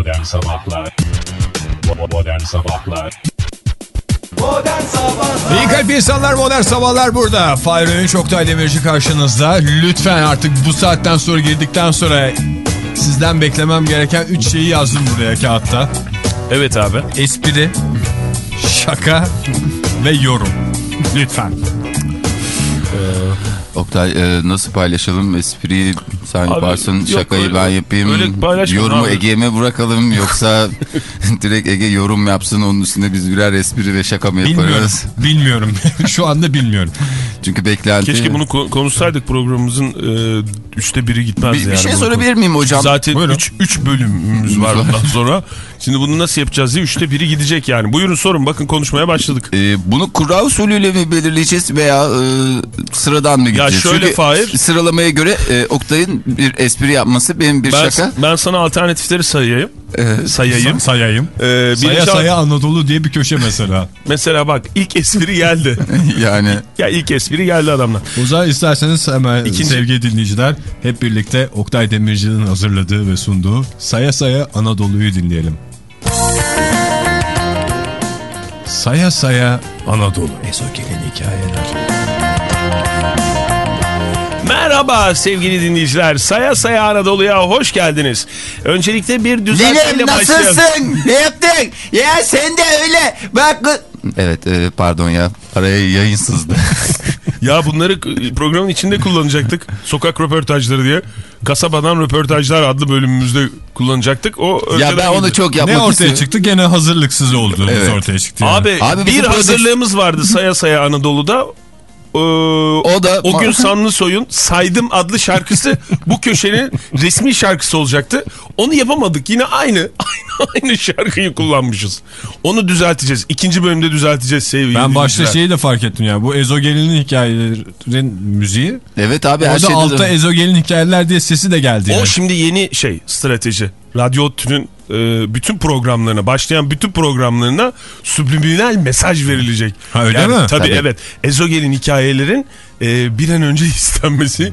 Modern Sabahlar Modern Sabahlar Modern Sabahlar İyi kalp insanlar modern sabahlar burada. Fahir Öğünç Oktay Demirci karşınızda. Lütfen artık bu saatten sonra girdikten sonra sizden beklemem gereken 3 şeyi yazdım buraya kağıtta. Evet abi. Espri, şaka ve yorum. Lütfen. Oktay e, nasıl paylaşalım espriyi sen Abi, yaparsın yok, şakayı öyle- ben yapayım öyle yorumu abi. Ege'ye mi bırakalım yoksa direkt Ege yorum yapsın onun üstüne biz birer espri ve şaka mı Bilmiyorum. yaparız bilmiyorum. Şu anda bilmiyorum. Çünkü beklenti Keşke bunu ko- konuşsaydık programımızın e, üçte biri gitmezdi bir, bir yani. şey bu sorabilir miyim hocam Zaten Buyurun. 3 bölümümüz var ondan sonra. Şimdi bunu nasıl yapacağız diye üçte biri gidecek yani. Buyurun sorun bakın konuşmaya başladık. E, bunu kura usulüyle mi belirleyeceğiz veya e, sıradan mı gideceğiz? şöyle Çünkü Fahir- sıralamaya göre e, Oktay'ın bir espri yapması benim bir Ben, şaka. ben sana alternatifleri sayayım. E, Sayayım. Sayayım. Ee, Saya saya Anadolu diye bir köşe mesela. Mesela bak ilk espri geldi. yani ya ilk espri geldi adamdan. O zaman isterseniz hemen İkinci- sevgili dinleyiciler hep birlikte Oktay Demirci'nin hazırladığı ve sunduğu Saya Saya Anadolu'yu dinleyelim. Saya Saya Anadolu. Ezogelin hikayeler. Merhaba sevgili dinleyiciler. Saya Saya Anadolu'ya hoş geldiniz. Öncelikle bir düzeltmeyle başlayalım. nasılsın? Ne yaptın? Ya sen de öyle. Bak. Evet e, pardon ya. Araya yayın sızdı. Ya bunları programın içinde kullanacaktık. Sokak röportajları diye. Kasabadan röportajlar adlı bölümümüzde kullanacaktık. O ya ben onu çok yapmak Ne ortaya istiyorum. çıktı? Gene hazırlıksız olduğumuz Evet. ortaya çıktı. yani. Abi, Abi bir hazırlığımız vardı Saya Saya Anadolu'da. Ee, O da- o gün Sanlısoy'un Saydım adlı şarkısı bu köşenin resmi şarkısı olacaktı. Onu yapamadık. Yine aynı aynı aynı şarkıyı kullanmışız. Onu düzelteceğiz. İkinci bölümde düzelteceğiz sevgili Ben başta dinleyiciler. şeyi de fark ettim ya. Bu Ezogelin'in hikayelerin müziği. Evet abi her Orada şeyde altta de- Ezogelin hikayeler diye sesi de geldi. O yani. şimdi yeni şey strateji. Radyo Tün'ün e, bütün programlarına başlayan bütün programlarına subliminal mesaj verilecek. Ha, öyle mi? Tabii, Tabii. evet. Ezogelin hikayelerin e, bir an önce istenmesi,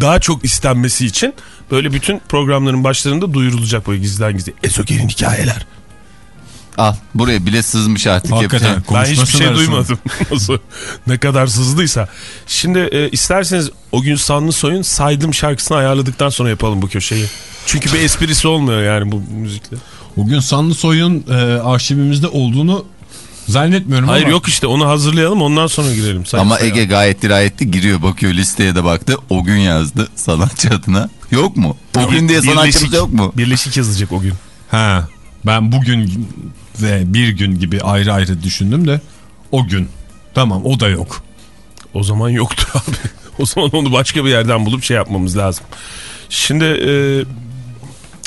daha çok istenmesi için böyle bütün programların başlarında duyurulacak böyle gizliden gizli. Ezogelin hikayeler. Al buraya bile sızmış artık. Hakikaten. yapacak. Ben hiçbir şey duymadım. Ne kadar sızdıysa. Şimdi e, isterseniz o gün Sanlısoy'un saydım şarkısını ayarladıktan sonra yapalım bu köşeyi. Çünkü bir esprisi olmuyor yani bu müzikle. Bugün Sanlısoy'un e, arşivimizde olduğunu zannetmiyorum Hayır ama. yok işte onu hazırlayalım ondan sonra girelim. Sayın Ama. Ege gayet dirayetli giriyor bakıyor listeye de baktı. O gün yazdı sanatçı adına. Yok mu? O gün diye sanatçımız yok mu? Birleşik yazacak o gün. Ha, ben bugün ve bir gün gibi ayrı ayrı düşündüm de o gün. Tamam o da yok. O zaman yoktur abi. o zaman onu başka bir yerden bulup şey yapmamız lazım. Şimdi e,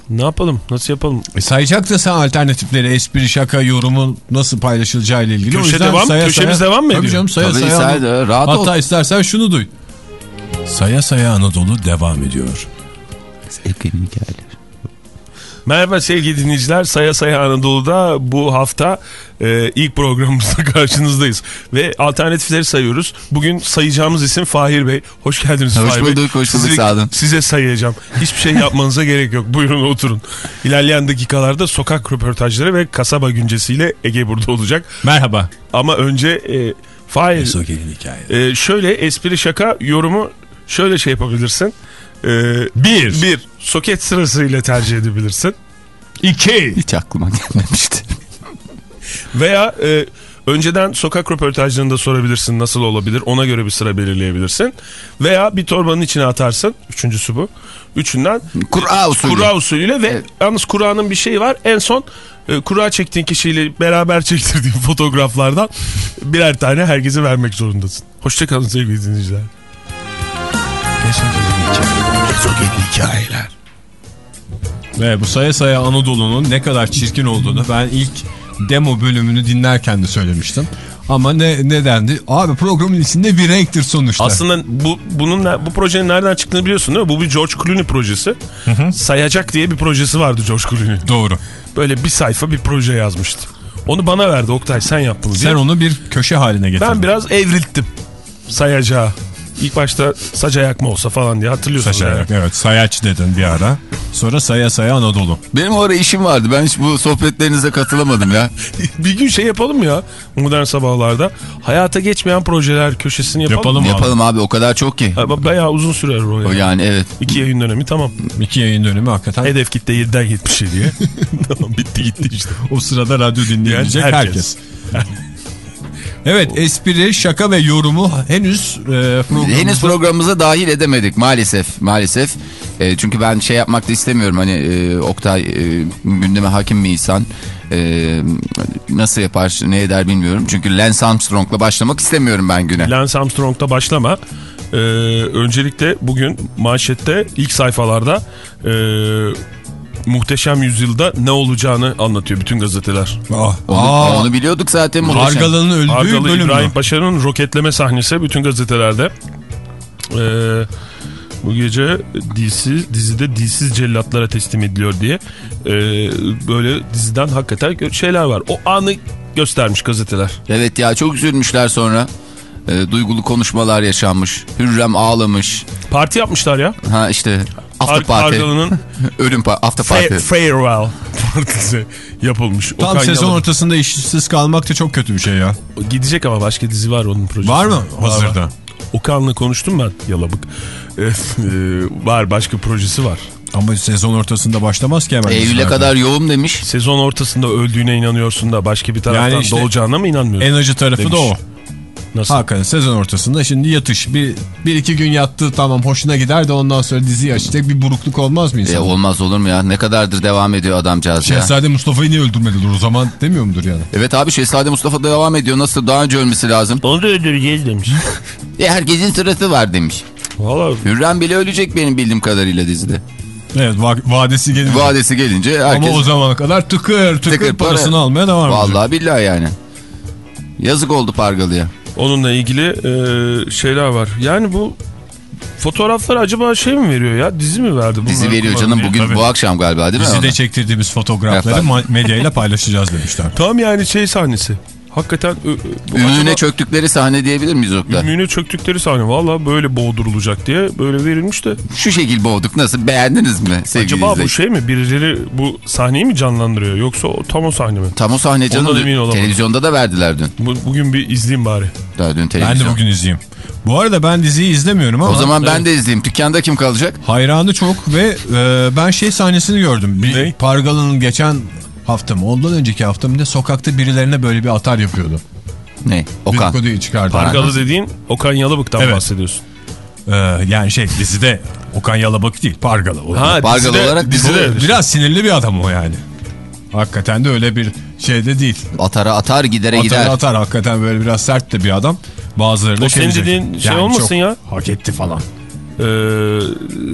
ne yapalım? Nasıl yapalım? E sayacak da sen alternatifleri, espri, şaka, yorumu nasıl paylaşılacağı ile ilgili. Köşe o yüzden devam- saya köşemiz saya, devam mı Tabii ediyor? canım saya Tabii saya. say da, rahat ol. Hatta istersen şunu duy. Saya saya Anadolu devam ediyor. Ege'nin hikayeleri. Merhaba sevgili dinleyiciler. Saya Saya Anadolu'da bu hafta e, ilk programımızda karşınızdayız. Ve alternatifleri sayıyoruz. Bugün sayacağımız isim Fahir Bey. Hoş geldiniz Hoş Fahir Bey. bulduk, hoş bulduk, sağ olun. Size sayacağım. Hiçbir şey yapmanıza gerek yok. Buyurun oturun. İlerleyen dakikalarda sokak röportajları ve kasaba güncesiyle Ege burada olacak. Merhaba. Ama önce e, Fahir Ezogelin hikaye. e, şöyle espri şaka yorumu şöyle şey yapabilirsin. E, Bir. bir soket sırasıyla tercih edebilirsin. İki. Hiç aklıma gelmemişti. Veya e, önceden sokak röportajlarında sorabilirsin nasıl olabilir ona göre bir sıra belirleyebilirsin. Veya bir torbanın içine atarsın. Üçüncüsü bu. Üçünden Kura usulü. kura usulüyle ve Evet. yalnız kuranın bir şeyi var. En son e, kura çektiğin kişiyle beraber çektirdiğin fotoğraflardan birer tane herkese vermek zorundasın. Hoşçakalın sevgili dinleyiciler. Ezogelin hikayeler. Ve bu saya saya Anadolu'nun ne kadar çirkin olduğunu ben ilk demo bölümünü dinlerken de söylemiştim. Ama ne nedendi? Abi programın içinde bir renktir sonuçta. Aslında bu bunun bu projenin nereden çıktığını biliyorsun değil mi? Bu bir George Clooney projesi. Sayacak diye bir projesi vardı George Clooney. Doğru. Böyle bir sayfa bir proje yazmıştı. Onu bana verdi Oktay sen yap bunu diye. Sen onu bir köşe haline getirdin. Ben biraz evrilttim sayacağı. İlk başta saç ayak mı olsa falan diye hatırlıyorsunuz. yani. Saçarak evet sayaç dedin bir ara. Sonra saya saya Anadolu. Benim o ara işim vardı. Ben hiç bu sohbetlerinize katılamadım ya. bir gün şey yapalım ya modern sabahlarda. Hayata geçmeyen projeler köşesini yapalım. Yapalım. Tamam abi. Yapalım abi o kadar çok ki. Bayağı uzun sürer o O yani. yani evet. İki yayın dönemi tamam. İki yayın dönemi hakikaten. Hedef kitle 7'den 70'e tamam bitti gitti işte. O sırada radyo dinleyebilecek Yani herkes. herkes. Evet espri, şaka ve yorumu henüz e, programımızda... Henüz programımıza dahil edemedik maalesef. Maalesef. E, çünkü ben şey yapmak da istemiyorum. Hani e, Oktay e, gündeme hakim bir insan. E, nasıl yapar ne eder bilmiyorum. Çünkü Lance Armstrong'la başlamak istemiyorum ben güne. Lance Armstrong'da başlama. Ee, öncelikle bugün manşette ilk sayfalarda e, muhteşem yüzyılda ne olacağını anlatıyor bütün gazeteler. Ah, Onu, aa, onu biliyorduk zaten. muhteşem. Hargalı'nın öldüğü Argalı bölüm mü? İbrahim Paşa'nın roketleme sahnesi bütün gazetelerde. Ee, bu gece dilsiz, dizide dilsiz cellatlara teslim ediliyor diye ee, böyle diziden hakikaten şeyler var. O anı göstermiş gazeteler. Evet ya çok üzülmüşler sonra. E, duygulu konuşmalar yaşanmış. Hürrem ağlamış. Parti yapmışlar ya. Ha işte after Ar- party. Argalı'nın Ölüm pa after party. farewell partisi yapılmış. Tam Okan sezon Yalın. ortasında işsiz kalmak da çok kötü bir şey ya. Gidecek ama başka dizi var onun projesi. Var mı Var, hazırda? var. Okan'la konuştum ben Yalabık. Evet, e, var başka projesi var. Ama sezon ortasında başlamaz ki hemen. Eylül'e kadar yoğum demiş. Sezon ortasında öldüğüne inanıyorsun da başka bir taraftan Yani işte doğacağına mı inanmıyorsun? En acı tarafı Demiş. da o. Nasıl? Hakikaten sezon ortasında şimdi yatış. Bir, bir iki gün yattı tamam hoşuna gider de ondan sonra diziyi açacak bir burukluk olmaz mı E, insan? olmaz olur mu ya? Ne kadardır devam ediyor adamcağız ya. Şehzade Mustafa'yı niye öldürmediler o zaman demiyor mudur yani? Evet abi Şehzade Mustafa devam ediyor. Nasıl daha önce ölmesi lazım. Onu da öldüreceğiz demiş. E, herkesin sırası var demiş. Valla Hürrem bile ölecek benim bildiğim kadarıyla dizide. Evet va- vadesi gelince. Vadesi gelince herkes... Ama o zamana kadar tıkır tıkır, Tıkır para. parasını almaya devam edecek. Vallahi billahi yani. Yazık oldu Pargalı'ya. Onunla ilgili e, şeyler var. Yani bu fotoğraflar acaba şey mi veriyor ya? Dizi mi verdi? Dizi Bunları veriyor canım diye? bugün Tabii. bu akşam galiba değil mi? Dizide Ona? çektirdiğimiz fotoğrafları medyayla paylaşacağız demişler. Tam yani şey sahnesi. Hakikaten bu acaba- çöktükleri sahne diyebilir miyiz Oktay? Ünlüğüne çöktükleri sahne. Valla böyle boğdurulacak diye böyle verilmiş de. Şu şekil boğduk nasıl beğendiniz mi sevgili Acaba bu izleyiciler? şey mi? Birileri bu sahneyi mi canlandırıyor? Yoksa o, tam o sahne mi? Tam o sahne canım. Ondan emin olamadım. Televizyonda da verdiler dün. Bu, bugün bir izleyeyim bari. Daha dün Ben televizyon. de bugün izleyeyim. Bu arada ben diziyi izlemiyorum ama O zaman ben de izleyeyim. Dükkanda kim kalacak? hayranı çok ve e, ben şey sahnesini gördüm. Bir Ne? Pargalı'nın geçen hafta mı ondan önceki hafta mı ne sokakta birilerine böyle bir atar yapıyordu. Ne? Okan. Dedikoduyu çıkardı. Pargalı dediğin Okan Yalıbık'tan Evet. bahsediyorsun. E, yani şey dizide Okan Yalabık değil Pargalı. Ha, Pargalı dizide- olarak dizide. bu- Biraz sinirli bir adam o yani. Hakikaten de öyle bir şeyde değil. Atara atar gidere Atar gider. atar hakikaten böyle biraz sert de bir adam. Bazıları da O şey senin dediğin şey olmasın çok ya. Hak etti falan. Ee,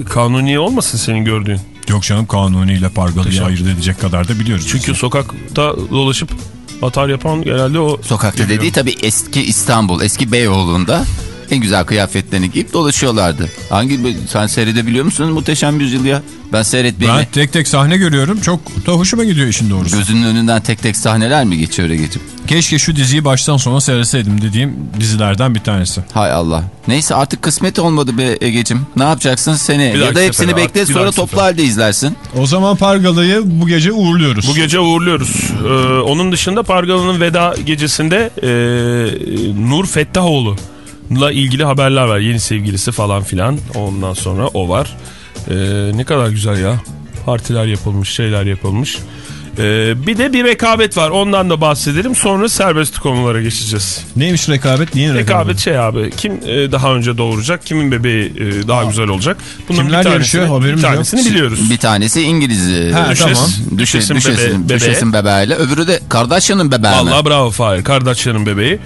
kanuni olmasın senin gördüğün. Yok canım kanuni ile Pargalı'yı ayırt edecek kadar da biliyoruz. Çünkü biz. sokakta dolaşıp atar yapan genelde o. Sokakta dediği tabii eski İstanbul, eski Beyoğlu'nda en güzel kıyafetlerini giyip dolaşıyorlardı. Hangi sen seyredebiliyor musun Muhteşem Yüzyıl ya? Ben seyretmeyeyim. ben tek tek sahne görüyorum. Çok da hoşuma gidiyor işin doğrusu. Gözünün önünden tek tek sahneler mi geçiyor öyle geçip? Keşke şu diziyi baştan sona seyretseydim dediğim dizilerden bir tanesi. Hay Allah. Neyse artık kısmet olmadı be Ege'cim. Ne yapacaksın sene? Bir Ya da hepsini sefere, bekle sonra toplu sefere. halde izlersin. O zaman Pargalı'yı bu gece uğurluyoruz. Bu gece uğurluyoruz. Ee, onun dışında Pargalı'nın veda gecesinde e, Nur Fettahoğlu'la ilgili haberler var. Yeni sevgilisi falan filan. Ondan sonra o var. Ee, ne kadar güzel ya. Partiler yapılmış, şeyler yapılmış. Ee, bir de bir rekabet var. Ondan da bahsedelim. Sonra serbest konulara geçeceğiz. Neymiş rekabet? Niye rekabet? Rekabet şey abi. Kim e, daha önce doğuracak? Kimin bebeği e, daha güzel olacak? Bunun Kimler bir yarışıyor? tanesini, Haberimiz bir yok. tanesini biliyoruz. Bir tanesi İngiliz. Ha, düşes- tamam. Düşe, Düşesin düşesin, bebe- düşesin bebeğiyle. Öbürü de Kardashian'ın bebeği mi? Vallahi bravo Fahir. Kardashian'ın bebeği.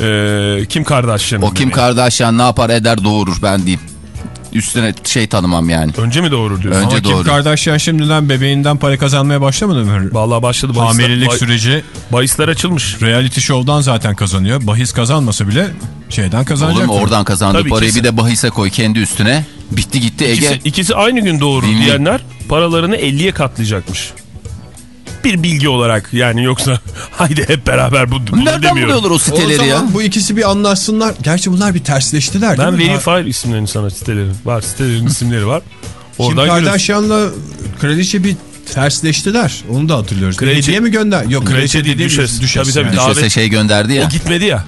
Ee, Kim Kardashian'ın O Kim. Kardashian ne yapar eder doğurur ben diyeyim. Üstüne şey tanımam yani. Önce mi doğurur diyorsun? Önce Ama Kim doğru. Kardashian şimdiden bebeğinden para kazanmaya başlamadı mı? Vallahi başladı. Bahisler, Hamilelik bah- süreci bahisler açılmış. reality show'dan zaten kazanıyor. Bahis kazanmasa bile şeyden Olur kazanacak. mu oradan kazandığı Tabii, parayı bir de bahise koy kendi üstüne. Bitti gitti Ege. İkisi, ikisi aynı gün doğurur Bilmiyorum. diyenler paralarını 50'ye katlayacakmış. Bir bilgi olarak yani yoksa haydi hep beraber bu, bunu Nereden demiyorum. buluyorlar o O siteleri zaman ya? bu ikisi bir anlaşsınlar. Gerçi bunlar bir tersleştiler değil Ben mi? Daha- file isimlerini sana sitelerin. Var sitelerin isimleri var. Kim Oradan görüyorsun. Kardashian'la kraliçe bir tersleştiler. Onu da hatırlıyoruz. Kraliçe- mi gönder? Yok kraliçe, Kraliçe değil, değil, düşes. düşes. Tabii, tabii, yani. davet- Düşese şey gönderdi ya. O gitmedi ya.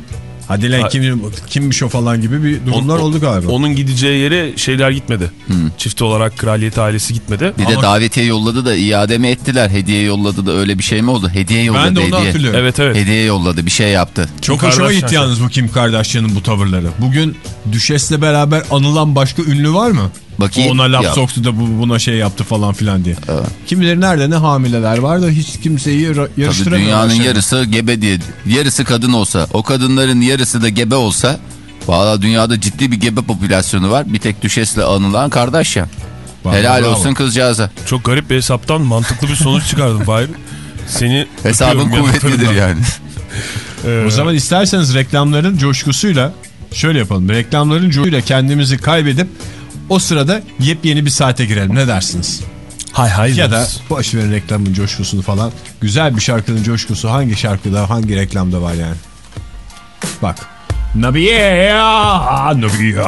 Hadi lan kim, kimmiş o falan gibi bir durumlar On- oldu galiba. Onun gideceği yere şeyler gitmedi. Çift olarak kraliyet ailesi gitmedi. Bir de Ama- davetiye yolladı da iade mi ettiler? Hediye yolladı da öyle bir şey mi oldu? Hediye yolladı ben de onu hediye. hatırlıyorum. Evet evet. Hediye yolladı bir şey yaptı. Çok Kim hoşuma gitti yalnız bu Kim Kardashian'ın bu tavırları. Bugün Düşes'le beraber anılan başka ünlü var mı? Bakayım. Ona laf Ya. soktu da bu, buna şey yaptı falan filan diye. Kimileri nerede ne hamileler var da hiç kimseyi ra- Tabii dünyanın şimdi. yarısı gebe diye. Yarısı kadın olsa, o kadınların yarısı da gebe olsa Valla dünyada ciddi bir gebe popülasyonu var. Bir tek düşesle anılan Kardashian. Vallahi Helal bravo. olsun kızcağıza. Çok garip bir hesaptan mantıklı bir sonuç çıkardım Fahir. Seni Hesabın kuvvetlidir yani. O zaman isterseniz reklamların coşkusuyla şöyle yapalım. Reklamların coşkusuyla kendimizi kaybedip o sırada yepyeni bir saate girelim. Ne dersiniz? Hay hay. Ya da deriz. boş verin reklamın coşkusunu falan. Güzel bir şarkının coşkusu hangi şarkıda hangi reklamda var yani? Bak. Nabiye Nabiye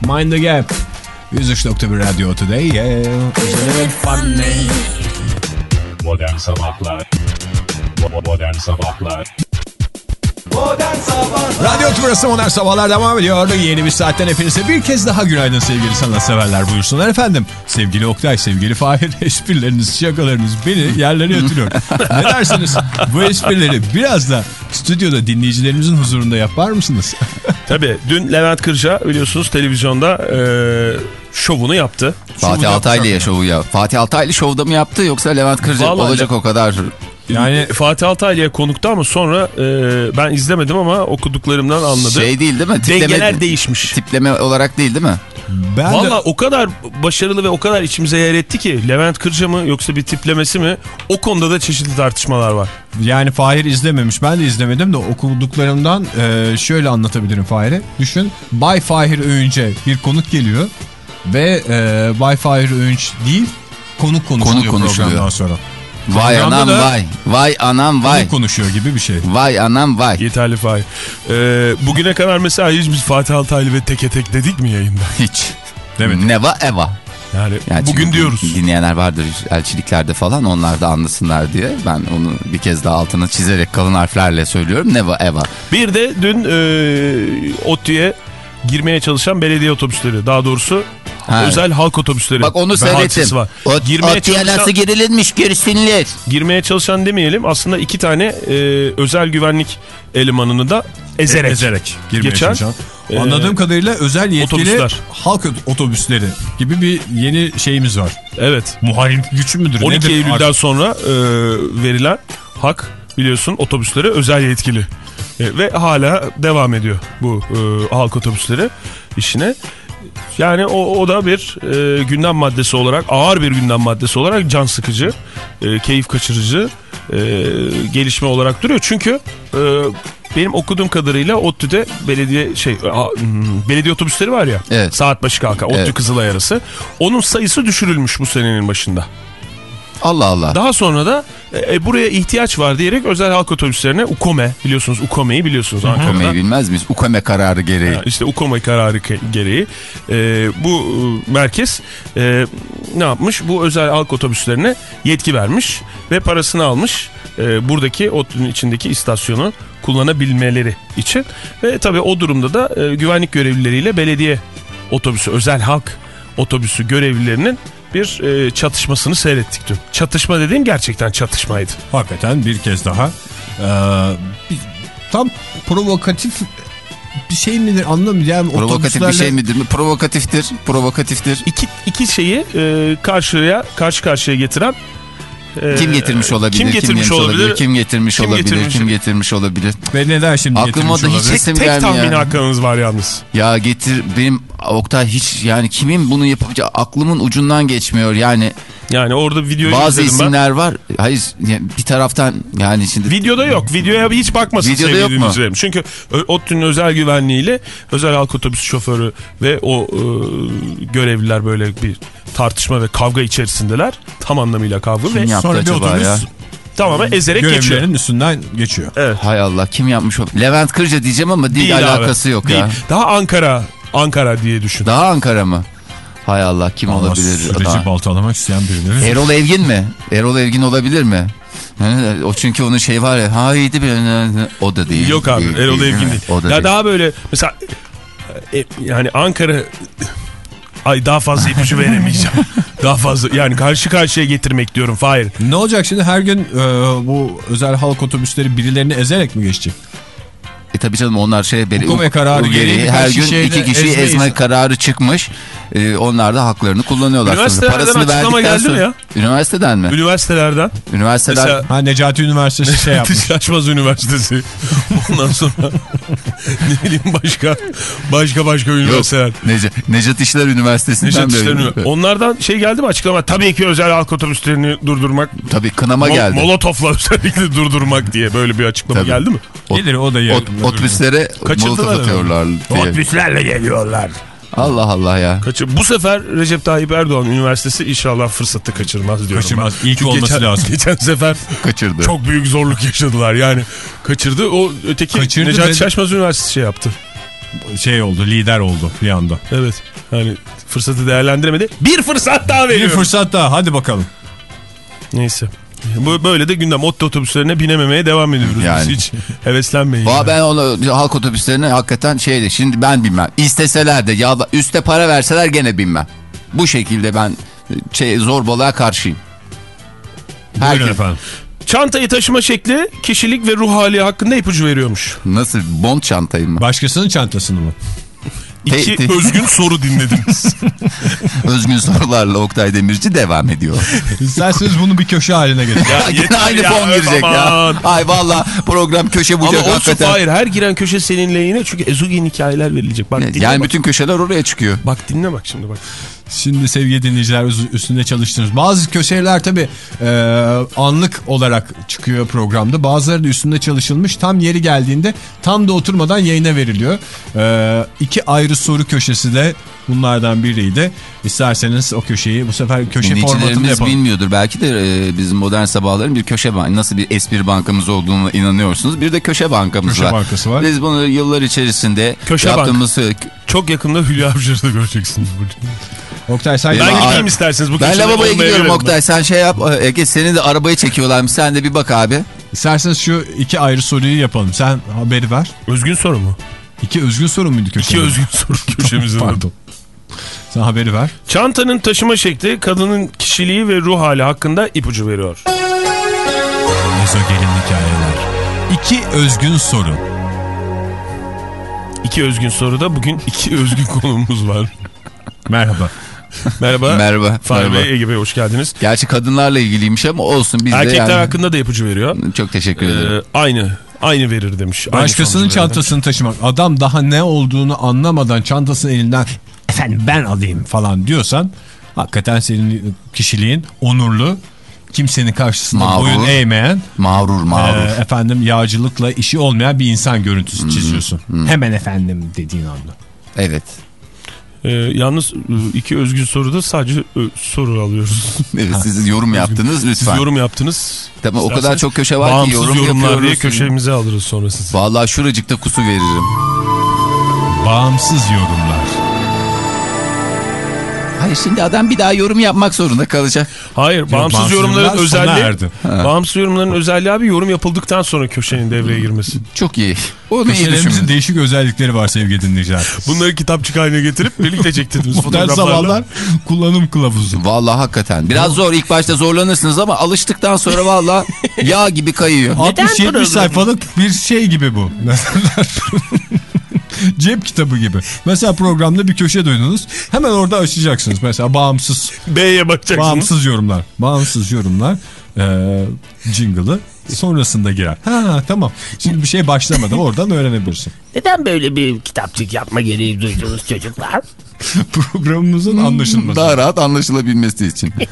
Mind the Gap 103.1 Radyo Today yeah. Modern Sabahlar Modern Sabahlar Radyo Tümrüt'ü Modern Sabahlar devam ediyor. Yeni bir saatten hepinize bir kez daha günaydın sevgili sanatseverler buyursunlar efendim. Sevgili Oktay, sevgili Fahir esprileriniz, şakalarınız beni yerlere yatırıyor. ne dersiniz? Bu esprileri biraz da stüdyoda dinleyicilerimizin huzurunda yapar mısınız? Tabii dün Levent Kırca biliyorsunuz televizyonda e, şovunu yaptı. Fatih Altaylı ya şovu ya. Fatih Altaylı şovda mı yaptı yoksa Levent Kırca Vallahi olacak Le- o kadar. Yani Fatih Altaylı'ya konuktu ama sonra e, ben izlemedim ama okuduklarımdan anladım. Şey değil değil mi? Tipleme, Dengeler değişmiş. tipleme olarak değil değil mi? ben de Valla o kadar başarılı ve o kadar içimize yer etti ki Levent Kırca mı yoksa bir tiplemesi mi o konuda da çeşitli tartışmalar var. yani Fahir izlememiş. Ben de izlemedim de okuduklarımdan e, şöyle anlatabilirim Fahir'e. Düşün Bay Fahir Öğünç'e bir konuk geliyor ve e, Bay Fahir Öğünç değil konuk konuşuluyor, konuşuluyor. programdan sonra. Vay Programda anam da- vay. Vay anam vay. Konuşuyor gibi bir şey. Vay anam vay. Yeterli Fahir. E, bugüne kadar mesela hiç biz Fatih Altaylı ve teke tek dedik mi yayında? Hiç. Demedik. Neva eva. Yani, Yani bugün diyoruz. Dinleyenler vardır elçiliklerde falan onlar da anlasınlar diye. Ben onu bir kez daha altını çizerek kalın harflerle söylüyorum. Neva eva. Bir de dün e, ODTÜ'ye girmeye çalışan belediye otobüsleri daha doğrusu Ha. özel halk otobüsleri. Bak onu seyrettim. Var. O, girmeye, çalışan, nasıl girilirmiş görsünler. girmeye çalışan demeyelim aslında iki tane e, özel güvenlik elemanını da ezerek, ezerek girmeye geçen, çalışan. e, Anladığım kadarıyla özel yetkili otobüsler. halk otobüsleri gibi bir yeni şeyimiz var. Evet. Muharip güç müdür? 12 nedir Eylül'den artık? sonra e, verilen hak biliyorsun otobüslere özel yetkili. E, ve hala devam ediyor bu e, halk otobüsleri işine. Yani o, o da bir e, gündem maddesi olarak ağır bir gündem maddesi olarak can sıkıcı, e, keyif kaçırıcı e, gelişme olarak duruyor. Çünkü e, benim okuduğum kadarıyla ODTÜ'de belediye şey a, hmm, belediye otobüsleri var ya Evet. saat başı kalkan ODTÜ Evet. Kızılay arası. Onun sayısı düşürülmüş bu senenin başında. Allah Allah. Daha sonra da e, buraya ihtiyaç var diyerek özel halk otobüslerine UKOME biliyorsunuz UKOME'yi biliyorsunuz Ankara'da. Ukame'yi bilmez miyiz? Ukame kararı gereği. İşte UKOME kararı gereği e, bu e, merkez e, ne yapmış? Bu özel halk otobüslerine yetki vermiş ve parasını almış. E, buradaki ODTÜ'nün içindeki istasyonu kullanabilmeleri için ve tabii o durumda da e, güvenlik görevlileriyle belediye otobüsü özel halk otobüsü görevlilerinin bir e, çatışmasını seyrettik dün. Çatışma dediğim gerçekten çatışmaydı. Hakikaten bir kez daha e, bir- tam provokatif bir şey midir anlamıyorum. Yani Provokatif bir otobüslerle- şey midir mi? Provokatiftir. Provokatiftir. İki, iki şeyi e, karşıya karşı karşıya getiren e, Kim getirmiş olabilir? Kim getirmiş olabilir? Kim getirmiş Kim olabilir? getirmiş- Kim getirmiş olabilir? Ve neden şimdi Aklıma getirmiş da hiç olabilir? Tek, isim tek gelmiyor. tahmini hakkınız var yalnız. Ya getir benim Oktay hiç yani kimin bunu yapacağı aklımın ucundan geçmiyor. Yani Yani orada videoyu bazı izledim ben. isimler var. Hayır yani bir taraftan yani şimdi Videoda yok. Videoya hiç bakmasın Videoda yok mu? dinleyicilerim. Çünkü ODTÜ'nün özel güvenliğiyle özel halk otobüs şoförü ve o e, görevliler böyle bir tartışma ve kavga içerisindeler. Tam anlamıyla kavga Kim ve sonra bir otobüs ya? tamamen ezerek geçiyor. Üstünden geçiyor. Hay Allah kim yapmış o? Levent Kırca diyeceğim ama değil, abi. alakası yok Değil. ya. Daha Ankara Ankara diye düşün. Daha Ankara mı? Hay Allah kim Ama olabilir? süreci Daha- baltalamak isteyen birileri. Erol Evgin mi? Erol Evgin olabilir mi? O çünkü onun şey var ya haydi bir o da değil. Yok abi Değil, Erol değil, Evgin mi? değil. O da ya değil. daha böyle mesela e, yani Ankara ay daha fazla ipucu veremeyeceğim. daha fazla yani karşı karşıya getirmek diyorum Fahir. Ne olacak şimdi her gün e, bu özel halk otobüsleri birilerini ezerek mi geçecek? E tabii canım onlar şey beri, Hukuk ve kararı gereği her gün iki kişi ezme ezme kararı çıkmış. E, onlar da haklarını kullanıyorlar. Üniversitelerden açıklama verdikten geldi mi ya? Üniversiteden mi? Üniversitelerden. Üniversiteler Mesela Ha Necati Üniversitesi şey yapmış. Açmaz Üniversitesi. Ondan sonra ne bileyim başka başka başka üniversiteler. Nece, Necat İşler Üniversitesi'nden de- İşler Üniversitesi. Onlardan şey geldi mi açıklama? Tabii ki özel halk otobüslerini durdurmak. Tabii kınama Mol- geldi. Molotofla özellikle durdurmak diye böyle bir açıklama Tabii. geldi mi? Ot- Gelir o da Ot, yarın. otobüslere molotof atıyorlar diye. Otobüslerle geliyorlar. Allah Allah ya. Kaçır. Bu sefer Recep Tayyip Erdoğan Üniversitesi inşallah fırsatı kaçırmaz diyorum. Kaçırmaz. ben. İlk Çünkü olması geçen, lazım. Geçen sefer Kaçırdı. çok büyük zorluk yaşadılar yani. Kaçırdı. O öteki Kaçırdı Necati ve- Şaşmaz Üniversitesi şey yaptı. Şey oldu lider oldu bir anda. Evet. Yani fırsatı değerlendiremedi. Bir fırsat daha Bir veriyorum. fırsat daha hadi bakalım. Neyse. Bu böyle de gündem otto otobüslerine binememeye devam ediyoruz. Yani. Biz hiç heveslenmeyin. Valla yani. ben onu halk otobüslerine hakikaten şeydi. Şimdi ben bilmem. İsteseler de ya üste para verseler gene bilmem. Bu şekilde ben şey zorbalığa karşıyım. Buyurun Herkes efendim. Çantayı taşıma şekli, kişilik ve ruh hali hakkında ipucu veriyormuş. nasıl bond çantayı mı? Başkasının çantasını mı? İki Te- te- özgün soru dinlediniz. Özgün sorularla Oktay Demirci devam ediyor. İsterseniz bunu bir köşe haline getirin. Yine yeter aynı ya, fon girecek ya. aman. Ay valla program köşe Ama bucak olsun hakikaten. hayır her giren köşe senin lehine çünkü ezogen hikayeler verilecek. Bak dinle Yani bak. bütün köşeler oraya çıkıyor. Bak dinle bak şimdi bak. Şimdi sevgili dinleyiciler üstünde çalıştınız. Bazı köşeler tabii e, anlık olarak çıkıyor programda. Bazıları da üstünde çalışılmış. Tam yeri geldiğinde tam da oturmadan yayına veriliyor. E, iki ayrı soru köşesi de bunlardan biriydi. İsterseniz o köşeyi bu sefer köşe formatını yapalım. bilmiyordur belki de e, bizim modern sabahların bir köşe bank nasıl bir espri bankamız olduğunu inanıyorsunuz. Bir de köşe bankamız Köşe var. bankası var. Biz bunu yıllar içerisinde Köşe yaptığımız Çok yakında Hülya Avcı'yı da göreceksiniz burada. Oktay sen Ben gideyim isterseniz bu Ben lavaboya gidiyorum ben. Oktay sen şey yap Ege senin de arabayı çekiyorlarmış sen de bir bak abi. isterseniz şu iki ayrı soruyu yapalım. Sen haberi ver. Özgün soru mu? İki özgün soru muydu köşe? İki özgün soru köşemizin. Pardon. Sen haberi ver. Çantanın taşıma şekli kadının kişiliği ve ruh hali hakkında ipucu veriyor. Ezogelin hikayeler. İki özgün soru. İki özgün soruda bugün iki özgün konuğumuz var. Merhaba. Merhaba. Merhaba. Fahri merhaba. Bey, Ege Bey hoş geldiniz. Gerçi kadınlarla ilgiliymiş ama olsun biz de Erkekler yani. hakkında da ipucu veriyor. Çok teşekkür ederim. Ee, aynı. Aynı verir demiş. Aynı Başkasının verir çantasını taşımak. Adam daha ne olduğunu anlamadan çantasını elinden efendim ben alayım falan diyorsan hakikaten senin kişiliğin onurlu. Kimsenin karşısında Mağrur. boyun eğmeyen, Mağrur mağrur. e, efendim yağcılıkla işi olmayan bir insan görüntüsü çiziyorsun. Hemen efendim dediğin anda. Evet. Ee, yalnız e, iki özgün soruda sadece e, soru alıyoruz. Evet siz yorum yaptınız Siz lütfen. yorum yaptınız. Tamam o kadar çok köşe var ki yorum yorumlar diye köşemize alırız sonra sizi. Vallahi şuracıkta kusu veririm. Bağımsız yorumlar. Hayır şimdi adam bir daha yorum yapmak zorunda kalacak. Hayır bağımsız bağımsız yorumların özelliği bağımsız yorumların özelliği abi yorum yapıldıktan sonra köşenin devreye girmesi. Çok iyi. Onu Köşelerimizin değişik özellikleri var sevgili dinleyiciler. Bunları kitapçık haline getirip birlikte çektirdiğimiz Modern fotoğraflarla. sabahlar kullanım kılavuzu. Vallahi hakikaten. Biraz zor ilk başta zorlanırsınız ama alıştıktan sonra vallahi yağ gibi kayıyor. 60-70 sayfalık bir şey gibi bu. Cep kitabı gibi. Mesela programda bir köşe duydunuz. Hemen orada açacaksınız. Mesela bağımsız B'ye bakacaksınız. bağımsız yorumlar. Bağımsız yorumlar eee jingle'ı sonrasında girer. Ha tamam. Şimdi bir şey başlamadı. Oradan öğrenebilirsin. Neden böyle bir kitapçık yapma gereği duydunuz çocuklar? Programımızın anlaşılması. Daha rahat anlaşılabilmesi için.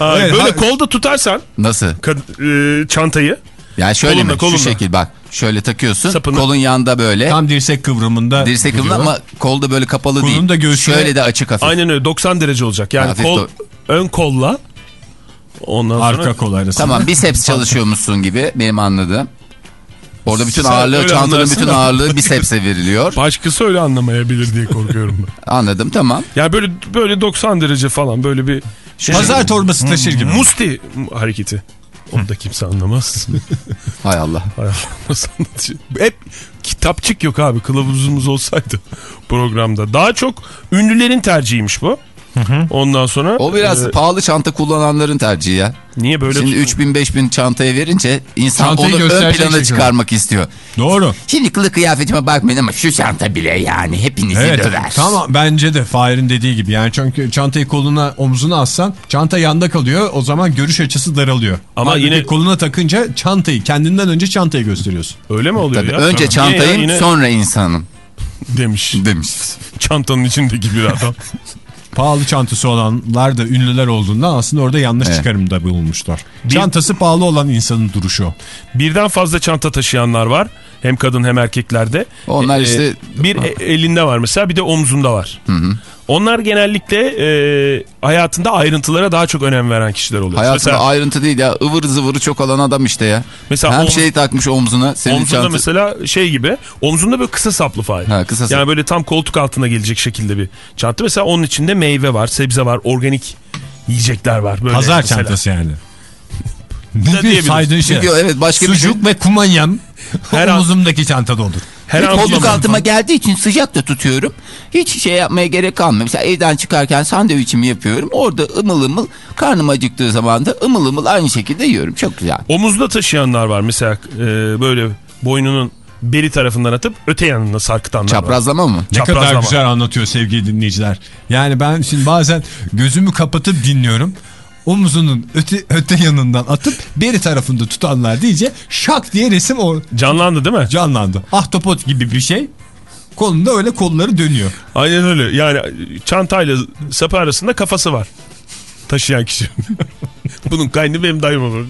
Aa, Evet, böyle ha- kolda tutarsan Nasıl? kad- e, çantayı Yani şöyle Kolunla, mi? kolunla. Şu şekil bak. Şöyle takıyorsun. Sapını. Kolun yanda böyle. Tam dirsek kıvrımında Dirsek kıvrımında ama kolda böyle kapalı Kolun değil. da göğsüne- Şöyle de açık hafif. Aynen öyle 90 derece olacak. Yani Hafif kol ön kolla ondan sonra Arka kol arasında. Tamam biceps çalışıyormuşsun gibi benim anladığım. Orada bütün Sen ağırlığı, çantanın bütün da. ağırlığı bicepse veriliyor. başkası öyle anlamayabilir diye korkuyorum ben. Anladım tamam. Yani böyle böyle 90 derece falan böyle bir şey. Pazar torbası taşır gibi. Musti hareketi. Onu da kimse anlamaz. Hay Allah. Hay Allah, Nasıl anlatacağım? Hep kitapçık yok abi. Kılavuzumuz olsaydı programda. Daha çok ünlülerin tercihiymiş bu. Ondan sonra O biraz e, pahalı çanta kullananların tercihi ya. niye böyle Şimdi tutun- 3000-5000 çantaya verince insan Çantayı onu ön plana çıkarmak istiyor. Doğru. Şimdi kılık kıyafetime bakmayın ama şu çanta bile yani hepinizi Evet. döver. Tamam bence de Fahir'in dediği gibi. Yani çünkü çantayı koluna omzuna assan çanta yanda kalıyor. O zaman görüş açısı daralıyor. Ama Halbuki yine- koluna takınca çantayı kendinden önce çantayı gösteriyorsun. öyle mi oluyor Tabii ya? önce çantayım yine sonra insanım demiş. demiş. Çantanın içindeki bir adam. Pahalı çantası olanlar da ünlüler olduğundan aslında orada yanlış Evet. çıkarımda bulunmuşlar. Çantası pahalı olan insanın duruşu. Birden fazla çanta taşıyanlar var. Hem kadın hem erkeklerde. Onlar işte- Bir e- elinde var mesela bir de omzunda var. Onlar genellikle e, hayatında ayrıntılara daha çok önem veren kişiler oluyor. Hayatında mesela ayrıntı değil ya ıvır zıvırı çok olan adam işte ya. Mesela Hem omz- şey takmış omzuna senin omzunda çanta. mesela şey gibi omzunda böyle kısa saplı fay. Ha, kısa Yani böyle tam koltuk altına gelecek şekilde bir çanta. Mesela onun içinde meyve var, sebze var, organik yiyecekler var. Böyle Pazar mesela. çantası yani. Ne bir diyebiliriz? saydığın şey. Çünkü evet başka bir şey. Sucuk ve kumanyam Her omuzumdaki çantada olur. Her an koltuk altıma geldiği için sıcak da tutuyorum. Hiç şey yapmaya gerek kalmıyor. Mesela evden çıkarken sandviçimi yapıyorum. Orada ımıl ımıl karnım acıktığı zaman da ımıl ımıl aynı şekilde yiyorum. Çok güzel. Omuzda taşıyanlar var mesela e, böyle boynunun beri tarafından atıp öte yanına sarkıtanlar var. Çaprazlama mı? Ne kadar Çaprazlama. güzel anlatıyor sevgili dinleyiciler. Yani ben şimdi bazen gözümü kapatıp dinliyorum. Omuzunun öte, öte yanından atıp beri tarafında tutanlar diyece şak diye resim o Canlandı değil mi? canlandı. Ahtapot gibi bir şey. Kolunda öyle kolları dönüyor. Aynen öyle. Yani çantayla sapı arasında kafası var. Taşıyan kişi. Bunun kaynı benim dayım olur.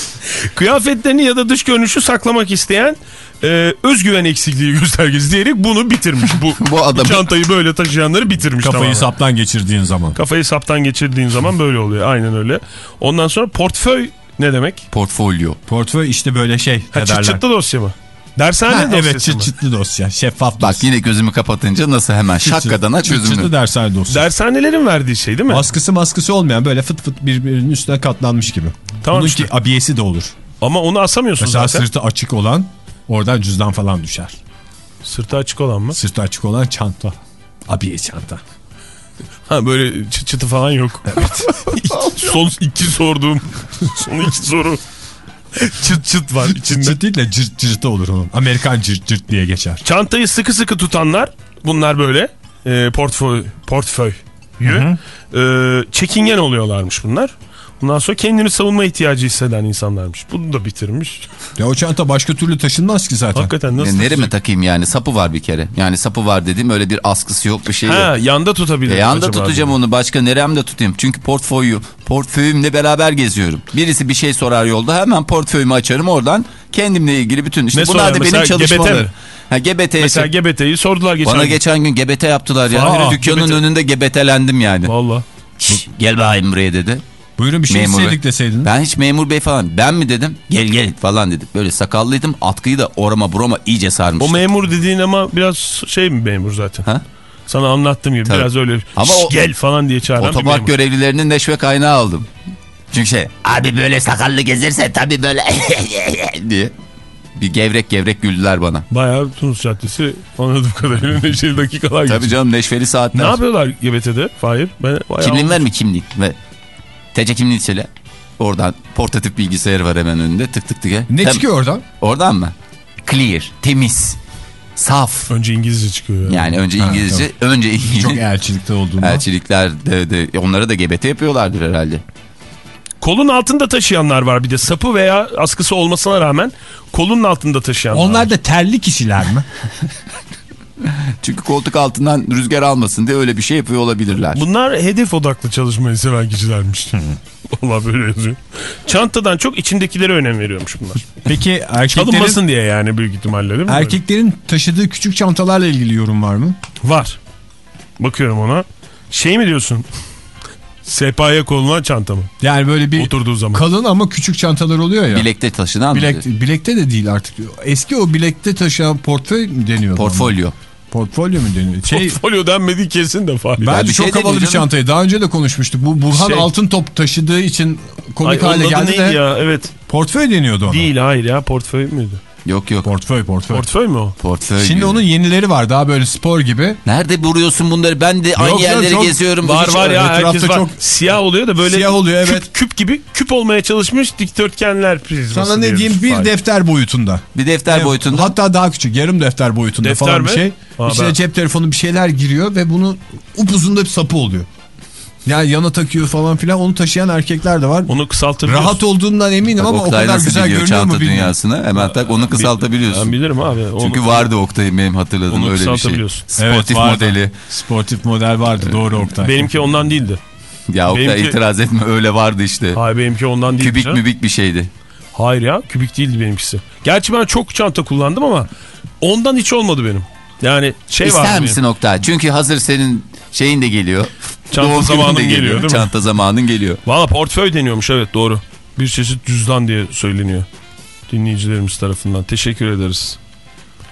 Kıyafetlerini ya da dış görünüşü saklamak isteyen e, özgüven eksikliği göstergesi diyerek bunu bitirmiş. Bu, Bu adamı- çantayı böyle taşıyanları bitirmiş Kafayı tamamen. saptan geçirdiğin zaman. Kafayı saptan geçirdiğin zaman böyle oluyor. Aynen öyle. Ondan sonra portföy ne demek? Portfolyo. Portföy işte böyle şey Ha, çıt derler. çıtlı dosya mı? Dershane Ha, dosyası evet çıt çıtlı dosya. Şeffaf Bak dosya. yine gözümü kapatınca nasıl hemen Çıt çıt- şakkadan çıt çıtlı dershane dosya. Dershanelerin verdiği şey değil mi? Askısı maskısı olmayan böyle fıt fıt birbirinin üstüne katlanmış gibi. Tamam Bunun işte. ki abiyesi de olur. Ama onu asamıyorsun Mesela zaten. sırtı açık olan oradan cüzdan falan düşer. Sırtı açık olan mı? Sırtı açık olan çanta. Abiye çanta. Ha böyle çıt çıtı falan yok. Evet. son iki sorduğum son iki soru. Çıt çıt var içinde. çıt değil de cırt cırtı olur onun. Amerikan cırt cırt diye geçer. Çantayı sıkı sıkı tutanlar bunlar böyle e, portföy portföy e, çekingen oluyorlarmış bunlar. Bundan sonra kendini savunma ihtiyacı hisseden insanlarmış. Bunu da bitirmiş. Ya o çanta başka türlü taşınmaz ki zaten. Hakikaten Ya nasıl? nereme takayım yani sapı var bir kere. Yani sapı var dediğim öyle bir askısı yok bir şey yok. Ha yanda tutabilir. E yanda tutacağım diye. onu başka neremde tutayım? Çünkü portföyü, portföyümle beraber geziyorum. Birisi bir şey sorar yolda hemen portföyümü açarım oradan kendimle ilgili bütün işte Ne bunlar da benim çalışmalarım. Ha GBT. Mesela GBT'yi sordular geçen Bana gün. geçen gün GBT yaptılar ya. Aa, Dükkanın GBT. önünde GBT'lendim yani. Valla. Şş, gel bakayım buraya dedi. Buyurun bir şey Memur istedik bey. deseydin. Ben hiç memur bey falan. Ben mi dedim? Gel gel falan dedi. Böyle sakallıydım. Atkıyı da orama burama iyice sarmış. O memur dediğin ama biraz şey mi memur zaten? Ha? Sana anlattığım gibi Tabii. biraz öyle Ama o- gel falan diye çağıran bir Otopark görevlilerinin neşve kaynağı aldım. Çünkü şey Abi böyle sakallı gezerse tabii böyle. diye bir gevrek gevrek güldüler bana. Bayağı Tunus Caddesi anladığım kadarıyla neşeli dakikalar geçiyor. Tabii canım neşveli saatler. Ne yapıyorlar GBT'de? Fahir. Ben Kimliğin var mı kimliğin? TC kimliğini söyle. Oradan portatif bilgisayar var hemen önünde tık tık tık. Ne Tem- çıkıyor oradan? Oradan mı? Clear, temiz, saf. Önce İngilizce çıkıyor. Yani. Yani önce İngilizce, önce Çok İngilizce. elçilikte olduğunda. Elçilikler de, de onlara da GBT yapıyorlardır herhalde. Kolun altında taşıyanlar var bir de. Sapı veya askısı olmasına rağmen kolunun altında taşıyanlar var. Onlar da terli kişiler mi? Çünkü koltuk altından rüzgar almasın diye öyle bir şey yapıyor olabilirler. Bunlar hedef odaklı çalışmayı seven kişilermiş. Valla böyle yazıyor. Çantadan çok içindekilere önem veriyormuş bunlar. Peki erkeklerin, Çalınmasın diye yani büyük ihtimalle değil mi? erkeklerin taşıdığı küçük çantalarla ilgili yorum var mı? Var. Bakıyorum ona. Şey mi diyorsun? Sehpaya konulan çanta mı? Yani böyle bir Oturduğu zaman. kalın ama küçük çantalar oluyor ya. Bilekte taşınan mı? Bilek, bilekte de değil artık. Eski o bilekte taşıyan portföy mü deniyordu? Portfolyo. ona? Portfolyo mu deniyor? Şey, Portfolyo denmediği kesin de Fahri. bence bir şey çok havalı deniyor bir çantayı. Daha önce de konuşmuştuk. Bu Burhan Şey- Altın Top taşıdığı için komik Ay, hale geldi de ya? Evet. portföy deniyordu ona. Değil hayır ya portföy müydü? Yok yok. Portföy portföy. Portföy mü o? Portföy. Şimdi gibi. onun yenileri var daha böyle spor gibi. Nerede vuruyorsun bunları? Ben de aynı yok, yerleri çok- geziyorum. Var var ya etrafta herkes var. çok- Siyah oluyor da böyle Siyah oluyor, küp, evet. küp gibi küp olmaya çalışmış dikdörtgenler prizması Sana ne diyeyim bir Fahri. defter boyutunda. Bir defter Evet, boyutunda. Hatta daha küçük yarım defter boyutunda Defter falan mi? bir şey. Ha, İçine ben- cep telefonu bir şeyler giriyor ve bunu upuzun da bir sapı oluyor. Yani yana takıyor falan filan onu taşıyan erkekler de var. Onu kısaltabiliyorsun. Rahat olduğundan eminim ama o Oktay kadar nasıl güzel görünüyor mu çanta bilmiyorum. dünyasını? Hemen tak onu kısaltabiliyorsun. Ben bilirim abi. Onu, Çünkü vardı Oktay'ın benim hatırladığım Onu öyle bir şey. kısaltabiliyorsun. Sportif vardı. modeli. Sportif model vardı doğru Oktay. Benimki ondan değildi. Ya Oktay Benimki- itiraz etme öyle vardı işte. Hayır benimki ondan değildi. Kübik mübik bir şeydi. Hayır ya kübik değildi benimkisi. Gerçi ben çok çanta kullandım ama ondan hiç olmadı benim. Yani şey var İster misin Oktay? Çünkü hazır senin şeyin de geliyor. Çanta Doğum zamanın de geliyor, değil mi? Çanta zamanın geliyor. Valla portföy deniyormuş evet doğru. Bir çeşit cüzdan diye söyleniyor. Dinleyicilerimiz tarafından. Teşekkür ederiz.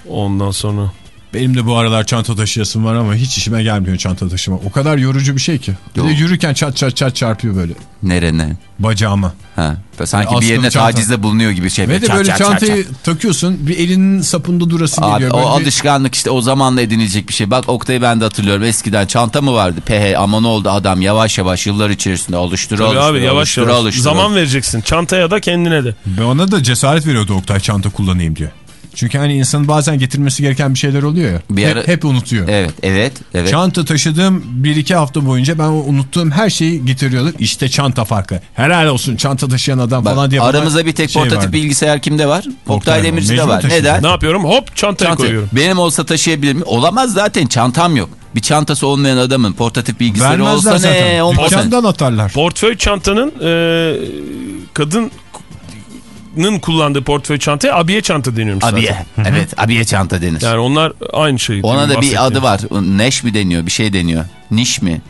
Ondan sonra. Benim de bu aralar çanta taşıyasım var ama hiç işime gelmiyor çanta taşıma. O kadar yorucu bir şey ki. Bir de yürürken çat çat çat çarpıyor böyle Nerene? bacağıma. Ha. Sanki Askılı bir yerine çanta. tacizde bulunuyor gibi şey. Ve de Çat böyle çat çantayı çat. takıyorsun bir elinin sapında durası Abi, geliyor. o Böyle bir- alışkanlık işte o zamanla edinilecek bir şey. Bak Oktay'ı ben de hatırlıyorum. Eskiden çanta mı vardı? Pehe ama ne oldu adam yavaş yavaş yıllar içerisinde alıştıra Tabii alıştıra abi yavaş alıştıra, yavaş. alıştıra. Zaman vereceksin. Çantaya da kendine de. Ve ona da cesaret veriyordu Oktay çanta kullanayım diye. Çünkü hani insanın bazen getirmesi gereken bir şeyler oluyor ya. Bir ara- hep, hep unutuyor. Evet evet evet. Çanta taşıdığım bir iki hafta boyunca ben o unuttuğum her şeyi getiriyordum. İşte çanta farkı. Helal olsun çanta taşıyan adam Bak, falan diye. aramızda bir tek şey portatif vardı. bilgisayar kimde var? Oktay. Demirci'de var. taşıyor. Neden? Ne yapıyorum? Hop çantaya Çanta. koyuyorum. Benim olsa taşıyabilir mi? Olamaz zaten çantam yok. Bir çantası olmayan adamın portatif bilgisayarı Vermezler olsa zaten. ne? Olmasa Dükkandan atarlar. Portföy çantanın e, kadının kullandığı portföy çantaya abiye çanta deniyormuş zaten. Abiye. Evet abiye çanta denir. Yani onlar aynı şey. Ona da bir adı var. Neş mi deniyor? Bir şey deniyor. Niş mi?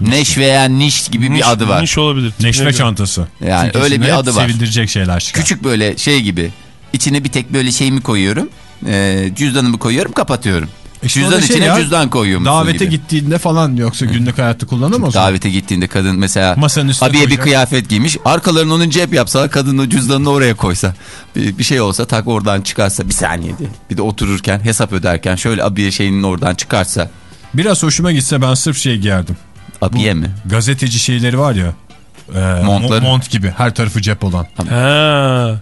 Neş veya niş gibi Niş- bir adı var. Niş olabilir. Neşve Ne- çantası. Yani Çünkü öyle bir adı var. Sevindirecek şeyler çıkar. Küçük böyle şey gibi. İçine bir tek böyle şeyimi koyuyorum. Ee, cüzdanımı koyuyorum kapatıyorum. O cüzdan da şey içine ya, cüzdan koyuyorum. Davete gittiğinde falan yoksa günlük hayatta kullanamaz. mı? Davete gittiğinde kadın mesela Masanın üstüne abiye bir koyacak. kıyafet giymiş. Arkalarını onun cep yapsa kadın o cüzdanını oraya koysa. Bir, bir şey olsa tak oradan çıkarsa bir saniye diye. Bir de otururken hesap öderken şöyle abiye şeyinin oradan çıkarsa. Biraz hoşuma gitse ben sırf şey giyerdim. Abiye mi? Gazeteci şeyleri var ya. E, Montları. Mont gibi her tarafı cep olan. Ha.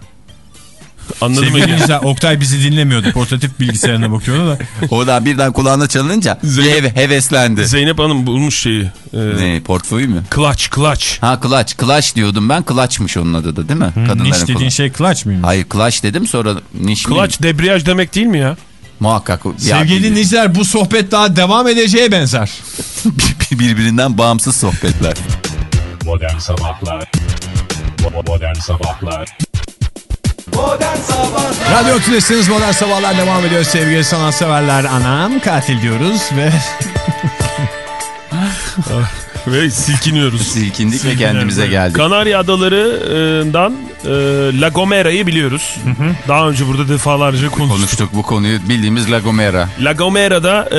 Anladım Sevgili dinleyiciler Oktay bizi dinlemiyordu. Portatif bilgisayarına bakıyordu da. Oradan birden kulağına çalınınca Zeynep- heve- heveslendi. Zeynep Hanım bulmuş şeyi. E, Ne portföy mü? Clutch, clutch. Ha clutch. Clutch diyordum ben. Clutch'mış onun adı da değil mi? Kadınların Niş dediğin kullan- şey clutch mıymış? Hayır clutch dedim sonra niş? Clutch debriyaj demek değil mi ya? Muhakkak. o- Sevgili dinleyiciler bu sohbet daha devam edeceğe benzer. birbirinden bağımsız sohbetler. Modern Sabahlar Modern Sabahlar Modern Sabahlar Radyo Tülesi'niz Modern Sabahlar devam ediyor sevgili sanatseverler. Anam katil diyoruz ve Ve silkiniyoruz. Silkindik ve kendimize geldik. Kanarya Adaları'ndan e, La Gomera'yı biliyoruz. Daha önce burada defalarca konuştuk. Konuştuk bu konuyu bildiğimiz La Gomera. La Gomera'da e,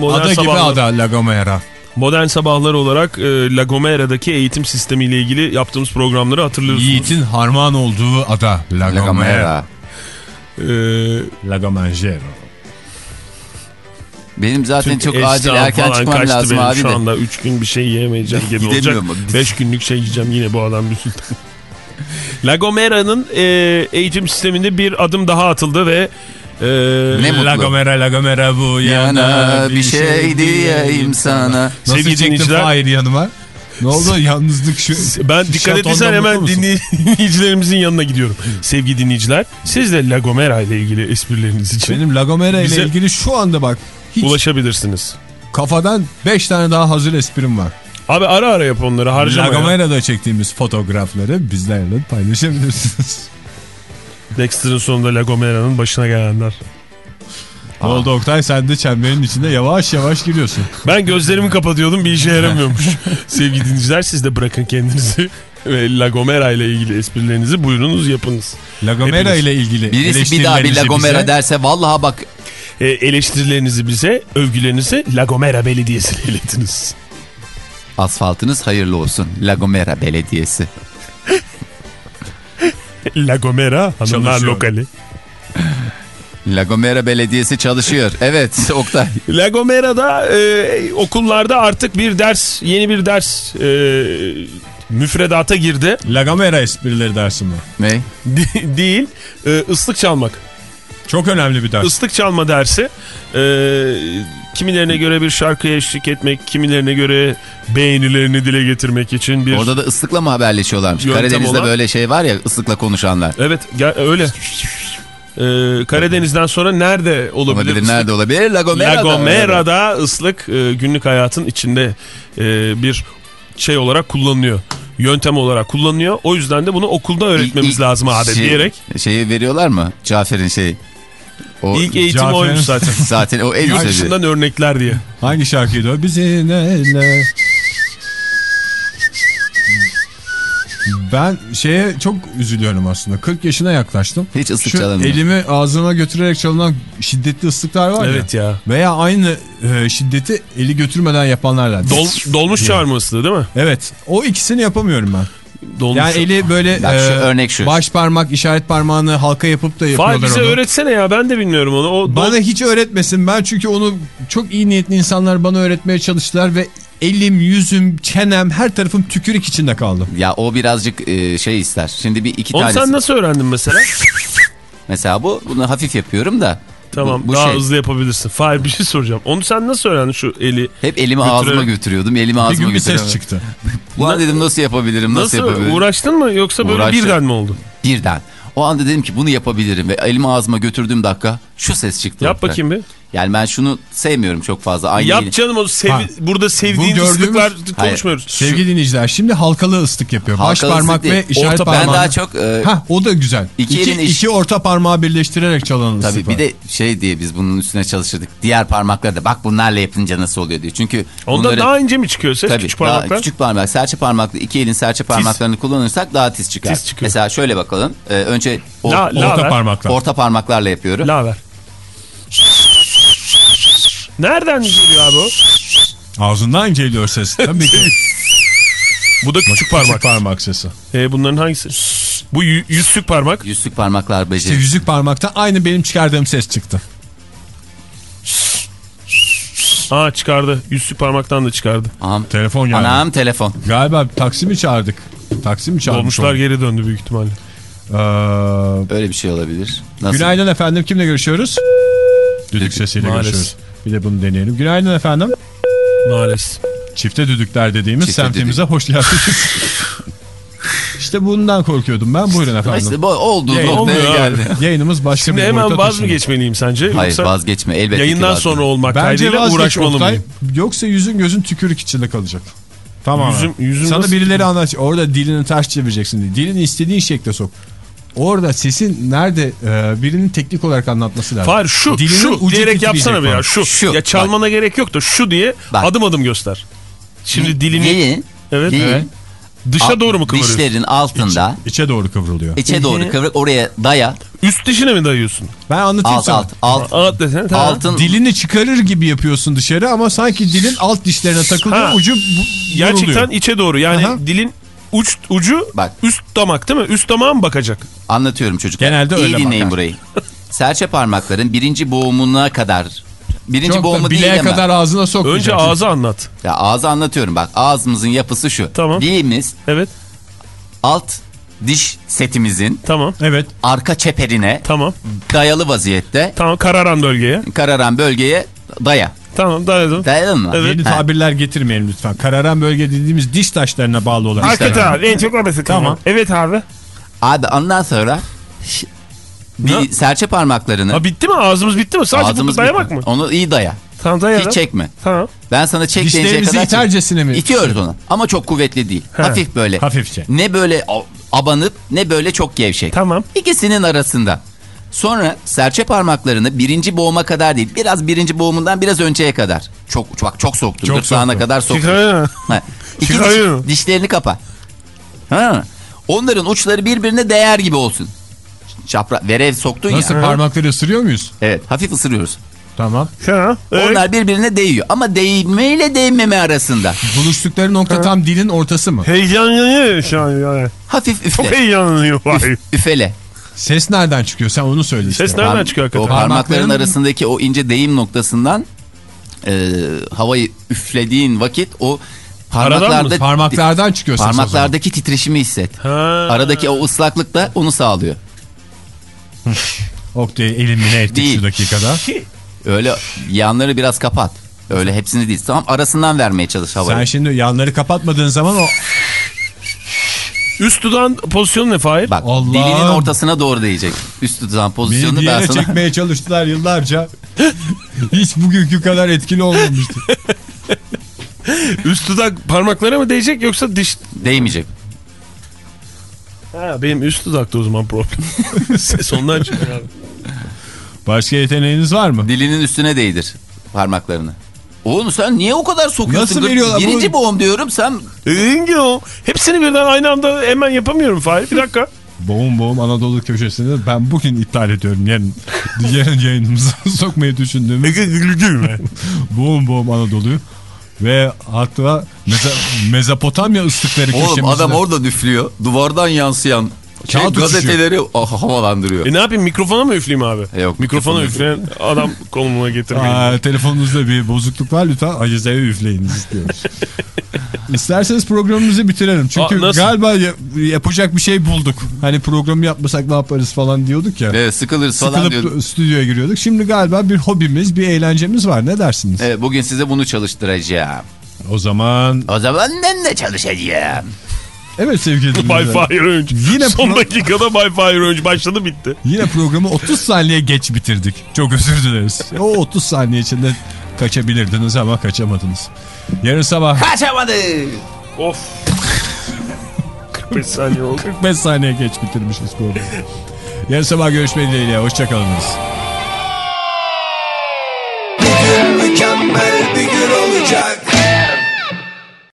modern, ada gibi sabahlar, ada La Gomera. Modern sabahlar olarak e, La Gomera'daki eğitim sistemiyle ilgili yaptığımız programları hatırlıyorsunuz. Yiğit'in harman olduğu ada La, La Gomera. E, La Gomera. Benim zaten Türk çok acil erken çıkmam lazım abi Şu anda 3 gün bir şey yiyemeyeceğim gibi olacak. Gidemiyorum. 5 günlük şey yiyeceğim yine bu adam yüzünden. La Gomera'nın e, eğitim sisteminde bir adım daha atıldı ve e, Ne mutlu. La Gomera La Gomera bu yana Yana bir şey diyeyim sana. Nasıl dinleyiciler- Fahir yanıma? Ne oldu yalnızlık şu. Ben dikkat ettiysen hemen dinleyicilerimizin yanına gidiyorum. Sevgili dinleyiciler siz de La Gomera ile ilgili esprileriniz için Benim Lagomera ile Bize- ilgili şu anda bak hiç ulaşabilirsiniz. kafadan 5 tane daha hazır esprim var. Abi ara ara yap onları harcama ya. Lagomera'da çektiğimiz fotoğrafları bizlerle paylaşabilirsiniz. Dexter'ın sonunda La Gomera'nın başına gelenler. Ne oldu Oktay sen de çemberin içinde yavaş yavaş giriyorsun. Ben gözlerimi kapatıyordum bir işe yaramıyormuş. Sevgili dinleyiciler siz de bırakın kendinizi ve La Gomera ile ilgili esprilerinizi buyurunuz yapınız. Lagomera Hepiniz. ile ilgili Birisi bir daha bir eleştirilerinizi Lagomera bize- derse vallahi bak E, eleştirilerinizi bize, övgülerinizi La Gomera Belediyesi'ne iletiniz. asfaltınız hayırlı olsun. Lagomera Belediyesi. La Gomera hanımlar Çalışıyor. lokali. Lagomera Belediyesi çalışıyor. Evet Oktay. La Gomera'da e, okullarda artık bir ders, yeni bir ders e, müfredata girdi. Lagomera esprileri dersim var. Ne? De- değil, e, ıslık çalmak. Çok önemli bir ders. Islık çalma dersi. E, kimilerine göre bir şarkıya eşlik etmek, kimilerine göre beğenilerini dile getirmek için bir... Orada da ıslıkla mı haberleşiyorlarmış? Karadeniz'de olan- böyle şey var ya ıslıkla konuşanlar. Evet öyle. E, Karadeniz'den sonra nerede olabilir? Olabilir ıslık? nerede olabilir? Lagomera'da. La Gomera'da ıslık e, günlük hayatın içinde e, bir şey olarak kullanılıyor. Yöntem olarak kullanılıyor. O yüzden de bunu okulda öğretmemiz İlk- lazım abi şey- diyerek. Şeyi veriyorlar mı? Cafer'in şeyi. O İlk eğitim Cafer'in- oymuş zaten. zaten o en Yurt güzeli. dışından örnekler diye. Hangi şarkıydı o? Bizi neyle... Ben şeye çok üzülüyorum aslında. 40 yaşına yaklaştım. Hiç ıslık Şu çalamıyor. elimi ağzıma götürerek çalınan şiddetli ıslıklar var Evet ya. ya. Veya aynı e, şiddeti eli götürmeden yapanlarla. Dol, dolmuş çağırma ıslığı değil mi? Evet. O ikisini yapamıyorum ben. Dolmuş. Yani eli böyle Bak şu e, örnek şu. baş parmak işaret parmağını halka yapıp da Fahir yapıyorlar bize onu. öğretsene ya ben de bilmiyorum onu. O Bana hiç öğretmesin ben çünkü onu çok iyi niyetli insanlar bana öğretmeye çalıştılar ve elim, yüzüm, çenem her tarafım tükürük içinde kaldı. Ya o birazcık e, şey ister. Şimdi bir iki Onu tanesi. sen nasıl öğrendin mesela? Mesela bu bunu hafif yapıyorum da. Tamam Bu, bu daha şey. hızlı yapabilirsin. Fahir bir şey soracağım. Onu sen nasıl öğrendin şu eli? Hep elimi Götüre- ağzıma götürüyordum. Elimi Bir ağzıma gün bir ses götürüyordum. çıktı. Bu an dedim nasıl yapabilirim? Nasıl, Nasıl, yapabilirim? uğraştın mı yoksa böyle Uğraştım. birden mi oldu? Birden. O anda dedim ki bunu yapabilirim ve elimi ağzıma götürdüğüm dakika şu ses çıktı. Yap ortaya. bakayım bir. Yani ben şunu sevmiyorum çok fazla. Aynı Yap canım o sevi- Ha. burada sevdiğin Bu gördüğümüz- ıslıklar Hayır. konuşmuyoruz. Sevgili dinleyiciler şimdi halkalı ıslık yapıyor. Baş Halkalı parmak ıslık ve işaret Orta- parmağı. Ben daha çok e, Ha o da güzel. İki İki, elin iş- iki orta parmağı birleştirerek çalan ıslık Tabii var. bir de şey diye biz bunun üstüne çalışırdık. Diğer parmakları da bak bunlarla yapınca nasıl oluyor diye. Çünkü Onda bunları, daha ince mi çıkıyor ses tabii, küçük daha parmaklar? küçük parmak, serçe parmaklı iki elin serçe parmaklarını kullanırsak daha tiz çıkar. Tiz çıkıyor. Mesela şöyle bakalım. Ee, önce o- La- la orta ver. parmaklar. orta parmaklarla yapıyorum. La ver. Nereden geliyor abi o? Ağzından geliyor ses. Tabii ki. Bu da küçük Küçük parmak. parmak sesi. Ee, bunların hangisi? Bu yü- yüzsük parmak. Yüzlük parmaklar İşte beceri. yüzük parmaktan aynı benim çıkardığım ses çıktı. Aa çıkardı. Yüzsük parmaktan da çıkardı. Anam, Telefon geldi. anam telefon. Galiba taksi mi çağırdık? Taksi mi çağırmış Dolmuşlar geri döndü büyük ihtimalle. Ee, Öyle bir şey olabilir. Nasıl? günaydın efendim. Kimle görüşüyoruz? Düdük sesiyle Maalesef. görüşüyoruz. Bir de bunu deneyelim. Günaydın efendim. Maalesef. Çifte düdükler dediğimiz Çifte semtimize hoş geldiniz. işte bundan korkuyordum ben. Buyurun efendim. İşte bu olduğu Yayın noktaya geldi. Yayınımız başka Şimdi bir hemen vaz mı geçmeliyim sence? Hayır Yoksa vazgeçme elbette yayından vazgeçme. sonra olmak Bence kaydıyla uğraşmalı mıyım? Yoksa yüzün gözün tükürük içinde kalacak. Tamam. Yüzüm- yüzüm Sana nasıl- birileri anlat. Orada dilini ters çevireceksin diye. Dilini istediğin şekle sok. Orada sesin nerede e, birinin teknik olarak anlatması lazım. Fahir şu Dilinin şu diyerek yapsana be ya şu. Şu. Ya çalmana gerek yok da şu diye Bak. adım adım göster. Şimdi dilini Dilin, evet, dilin Evet. dışa alt- doğru mu kıvırıyorsun? Dişlerin altında İçe doğru kıvrılıyor. içe doğru kıvır oraya daya. Üst dişine mi dayıyorsun? Ben anlatayım Alt sana. alt alt. Alt desene tamam. Altın Dilini çıkarır gibi yapıyorsun dışarı ama sanki dilin alt dişlerine takılıyor Ha. ucu Gerçekten vuruluyor. içe doğru. Yani Aha. dilin uç ucu Bak. üst damak değil mi? Üst damağa mı bakacak? Anlatıyorum çocuklar. Genelde İyi öyle dinleyin bakar. burayı. Serçe parmakların birinci boğumuna kadar. Birinci Çok boğumu değil ama. kadar ağzına sokmayacaksın. Önce ağzı anlat. Ya ağzı anlatıyorum bak. Ağzımızın yapısı şu. Tamam. Dilimiz Evet. alt diş setimizin Tamam. Evet. arka çeperine Tamam. dayalı vaziyette Tamam kararan bölgeye. kararan bölgeye daya. Tamam dayadım. Dayadın mı? Evet. Yeni Ha. tabirler getirmeyelim lütfen. Kararan bölge dediğimiz diş taşlarına bağlı olan. Hakikaten abi en çok orası. Tamam. Evet abi. Abi ondan sonra bir Ne? serçe parmaklarını Ha bitti mi? Ağzımız bitti mi? Sadece ağzımız dayamak bir- mı? Onu iyi daya. Tamam dayadım. Hiç çekme. Tamam. Ben sana çek Dişlerimizi kadar çek. itercesine mi? İtiyoruz onu. Ama çok kuvvetli değil. Hafif böyle. Hafifçe. Ne böyle abanıp ne böyle çok gevşek. Tamam. İkisinin arasında. Sonra serçe parmaklarını birinci boğuma kadar değil. Biraz birinci boğumundan biraz önceye kadar. Çok çok çok soktur. Çok Gırtlağına soktu. kadar. Ha. İki diş- dişlerini kapa. Ha. Onların uçları birbirine değer gibi olsun. Çapra verev soktun Nasıl ya. parmakları ısırıyor muyuz? Evet hafif ısırıyoruz. Tamam. Tamam. Evet. Onlar birbirine değiyor. Ama değme ile değmeme arasında. Buluştukları nokta tam dilin ortası mı? Heyecanlanıyor şu an yani. Hafif Çok üfle. heyecanlanıyor. Vay. Üfele. Ses nereden çıkıyor? Sen onu söyle işte. Ses nereden çıkıyor O hakikaten? parmakların Parmakların- arasındaki o ince değim noktasından e, havayı üflediğin vakit o parmaklarda Parmaklardan çıkıyor ses o zaman. parmaklardaki titreşimi hisset. Ha. Aradaki o ıslaklık da onu sağlıyor. Oktay'ı elimine ettik Değil. şu dakikada. Öyle yanları biraz kapat. Öyle hepsini değil. Tamam arasından vermeye çalış havayı. Sen şimdi yanları kapatmadığın zaman o Üst dudağın pozisyonu ne Fahir? Bak Allah'ım. dilinin ortasına doğru değecek. Üst beni pozisyonu bir ben sana... çekmeye çalıştılar yıllarca. Hiç bugünkü kadar etkili olmamıştı. Üst dudak parmaklara mı değecek yoksa diş... Değmeyecek. Ha, benim üst dudakta o zaman problem. Ses ondan çıkıyor abi. Başka yeteneğiniz var mı? Dilinin üstüne değdir parmaklarını. Oğlum sen niye o kadar sokuyorsun? Nasıl veriyorlar? Birinci Bu- boğum diyorum sen Dediğin gibi o. Hepsini birden aynı anda hemen yapamıyorum Fahir. Bir dakika. Boğum boğum Anadolu köşesini ben bugün iptal ediyorum. Yarın, yarın yayınımıza sokmayı düşündüğümüz boğum boğum Anadolu'yu. Ve hatta Mezopotamya ıslıkları Oğlum köşemizde. adam orada üflüyor. Duvardan yansıyan şey, Kağıt gazeteleri ah, havalandırıyor. E ne yapayım mikrofona mı üfleyeyim abi? E yok, Mikrofona üfleyen adam konumuna getirmeyin. Aa, telefonunuzda bir bozukluk var lütfen acizeye üfleyiniz istiyoruz. İsterseniz programımızı bitirelim. Çünkü Aa, nasıl? galiba ya- yapacak bir şey bulduk. Hani programı yapmasak ne yaparız falan diyorduk ya. Evet, sıkılırız falan Sıkılıp diyorduk. stüdyoya giriyorduk. Şimdi galiba bir hobimiz, bir eğlencemiz var. Ne dersiniz? Evet, bugün size bunu çalıştıracağım. O zaman O zaman ben de çalışacağım. Evet sevgili dinleyiciler. Bay Fahir Önç. Yine Son dakikada Bay Fahir Önç başladı bitti. Yine programı 30 saniye geç bitirdik. Çok özür dileriz. o 30 saniye içinde kaçabilirdiniz ama kaçamadınız. Yarın sabah... Kaçamadık. Of. 45 saniye oldu. 45 saniye geç bitirmişiz programı. Yarın sabah görüşmek dileğiyle. Hoşçakalınız. Mükemmel bir gün olacak.